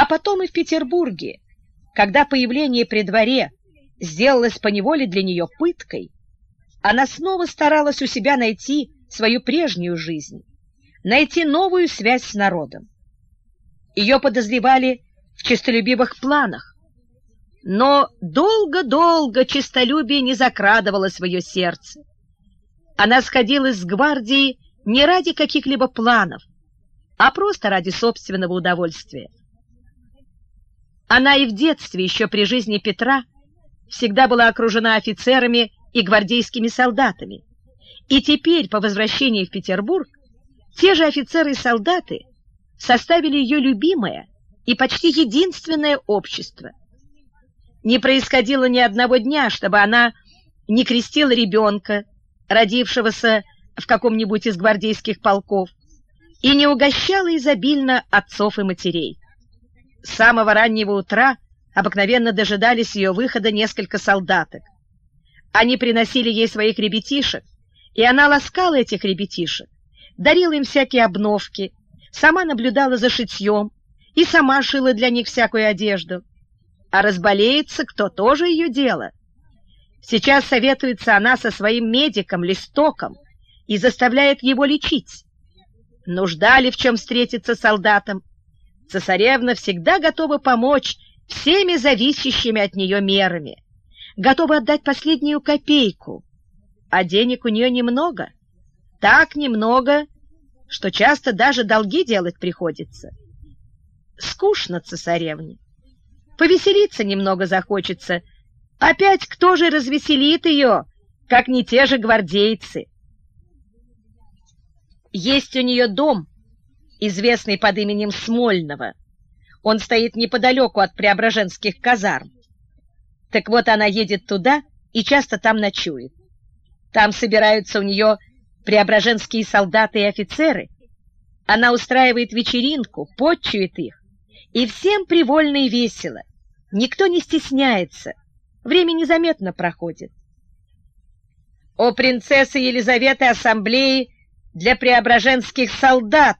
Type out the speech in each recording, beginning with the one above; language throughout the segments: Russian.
А потом и в Петербурге, когда появление при дворе сделалось поневоле для нее пыткой, она снова старалась у себя найти свою прежнюю жизнь, найти новую связь с народом. Ее подозревали в честолюбивых планах, но долго-долго честолюбие не закрадывало свое сердце. Она сходилась с гвардией не ради каких-либо планов, а просто ради собственного удовольствия. Она и в детстве, еще при жизни Петра, всегда была окружена офицерами и гвардейскими солдатами. И теперь, по возвращении в Петербург, те же офицеры и солдаты составили ее любимое и почти единственное общество. Не происходило ни одного дня, чтобы она не крестила ребенка, родившегося в каком-нибудь из гвардейских полков, и не угощала изобильно отцов и матерей. С самого раннего утра обыкновенно дожидались ее выхода несколько солдаток. Они приносили ей своих ребятишек, и она ласкала этих ребятишек, дарила им всякие обновки, сама наблюдала за шитьем и сама шила для них всякую одежду. А разболеется кто тоже ее дело. Сейчас советуется она со своим медиком, листоком, и заставляет его лечить. Нужда ли в чем встретиться солдатам? Цесаревна всегда готова помочь всеми зависящими от нее мерами, готова отдать последнюю копейку, а денег у нее немного, так немного, что часто даже долги делать приходится. Скучно цесаревне. Повеселиться немного захочется. Опять кто же развеселит ее, как не те же гвардейцы? Есть у нее дом, известный под именем Смольного. Он стоит неподалеку от Преображенских казарм. Так вот, она едет туда и часто там ночует. Там собираются у нее преображенские солдаты и офицеры. Она устраивает вечеринку, подчует их, и всем привольно и весело. Никто не стесняется, время незаметно проходит. О принцессы Елизаветы Ассамблеи для преображенских солдат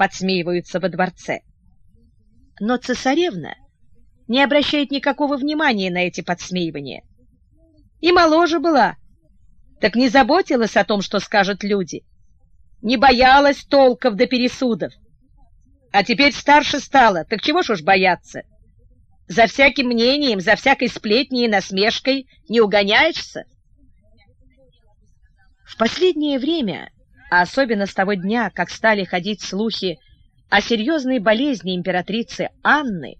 подсмеиваются во дворце. Но цесаревна не обращает никакого внимания на эти подсмеивания. И моложе была, так не заботилась о том, что скажут люди, не боялась толков до пересудов. А теперь старше стала, так чего ж уж бояться? За всяким мнением, за всякой сплетней и насмешкой не угоняешься? В последнее время а особенно с того дня, как стали ходить слухи о серьезной болезни императрицы Анны,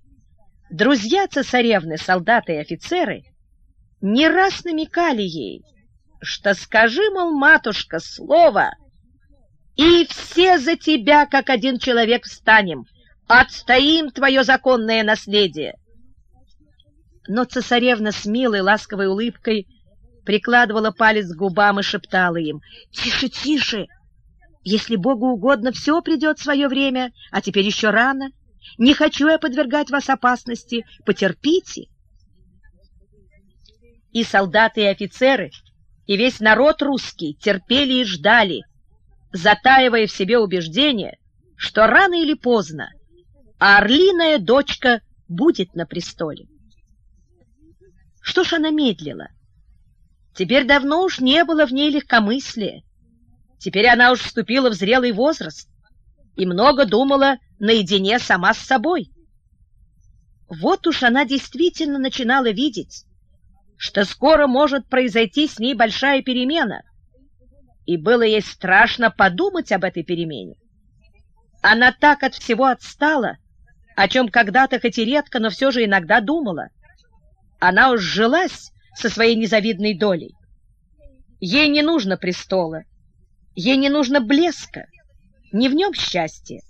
друзья цесаревны, солдаты и офицеры, не раз намекали ей, что скажи, мол, матушка, слово, и все за тебя, как один человек, встанем, отстоим твое законное наследие. Но цесаревна с милой ласковой улыбкой прикладывала палец к губам и шептала им «Тише, тише!» Если Богу угодно, все придет в свое время, а теперь еще рано. Не хочу я подвергать вас опасности. Потерпите. И солдаты, и офицеры, и весь народ русский терпели и ждали, затаивая в себе убеждение, что рано или поздно а орлиная дочка будет на престоле. Что ж она медлила? Теперь давно уж не было в ней легкомыслия. Теперь она уж вступила в зрелый возраст и много думала наедине сама с собой. Вот уж она действительно начинала видеть, что скоро может произойти с ней большая перемена, и было ей страшно подумать об этой перемене. Она так от всего отстала, о чем когда-то хоть и редко, но все же иногда думала. Она уж жилась со своей незавидной долей. Ей не нужно престола, Ей не нужно блеска, не в нем счастье.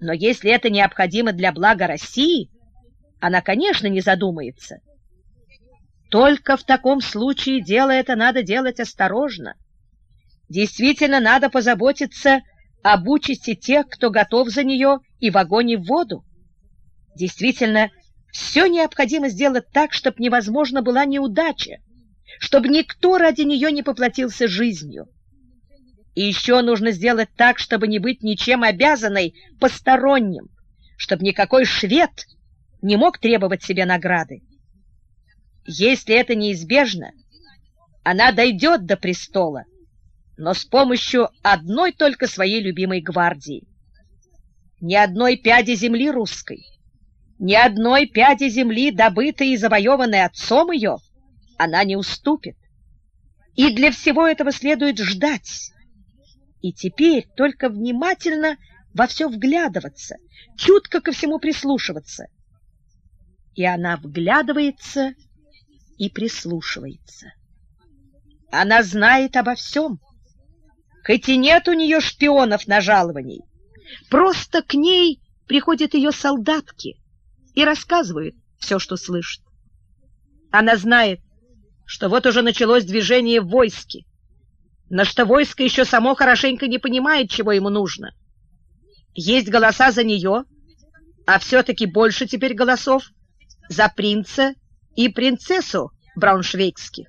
Но если это необходимо для блага России, она, конечно, не задумается. Только в таком случае дело это надо делать осторожно. Действительно, надо позаботиться об участи тех, кто готов за нее и в огонь, и в воду. Действительно, все необходимо сделать так, чтобы невозможно была неудача, чтобы никто ради нее не поплатился жизнью. И еще нужно сделать так, чтобы не быть ничем обязанной посторонним, чтобы никакой швед не мог требовать себе награды. Если это неизбежно, она дойдет до престола, но с помощью одной только своей любимой гвардии. Ни одной пяди земли русской, ни одной пяди земли, добытой и завоеванной отцом ее, она не уступит. И для всего этого следует ждать. И теперь только внимательно во все вглядываться, чутко ко всему прислушиваться. И она вглядывается и прислушивается. Она знает обо всем, хоть и нет у нее шпионов на жалований. Просто к ней приходят ее солдатки и рассказывают все, что слышат. Она знает, что вот уже началось движение в войске, но что войско еще само хорошенько не понимает, чего ему нужно. Есть голоса за нее, а все-таки больше теперь голосов за принца и принцессу брауншвейгских.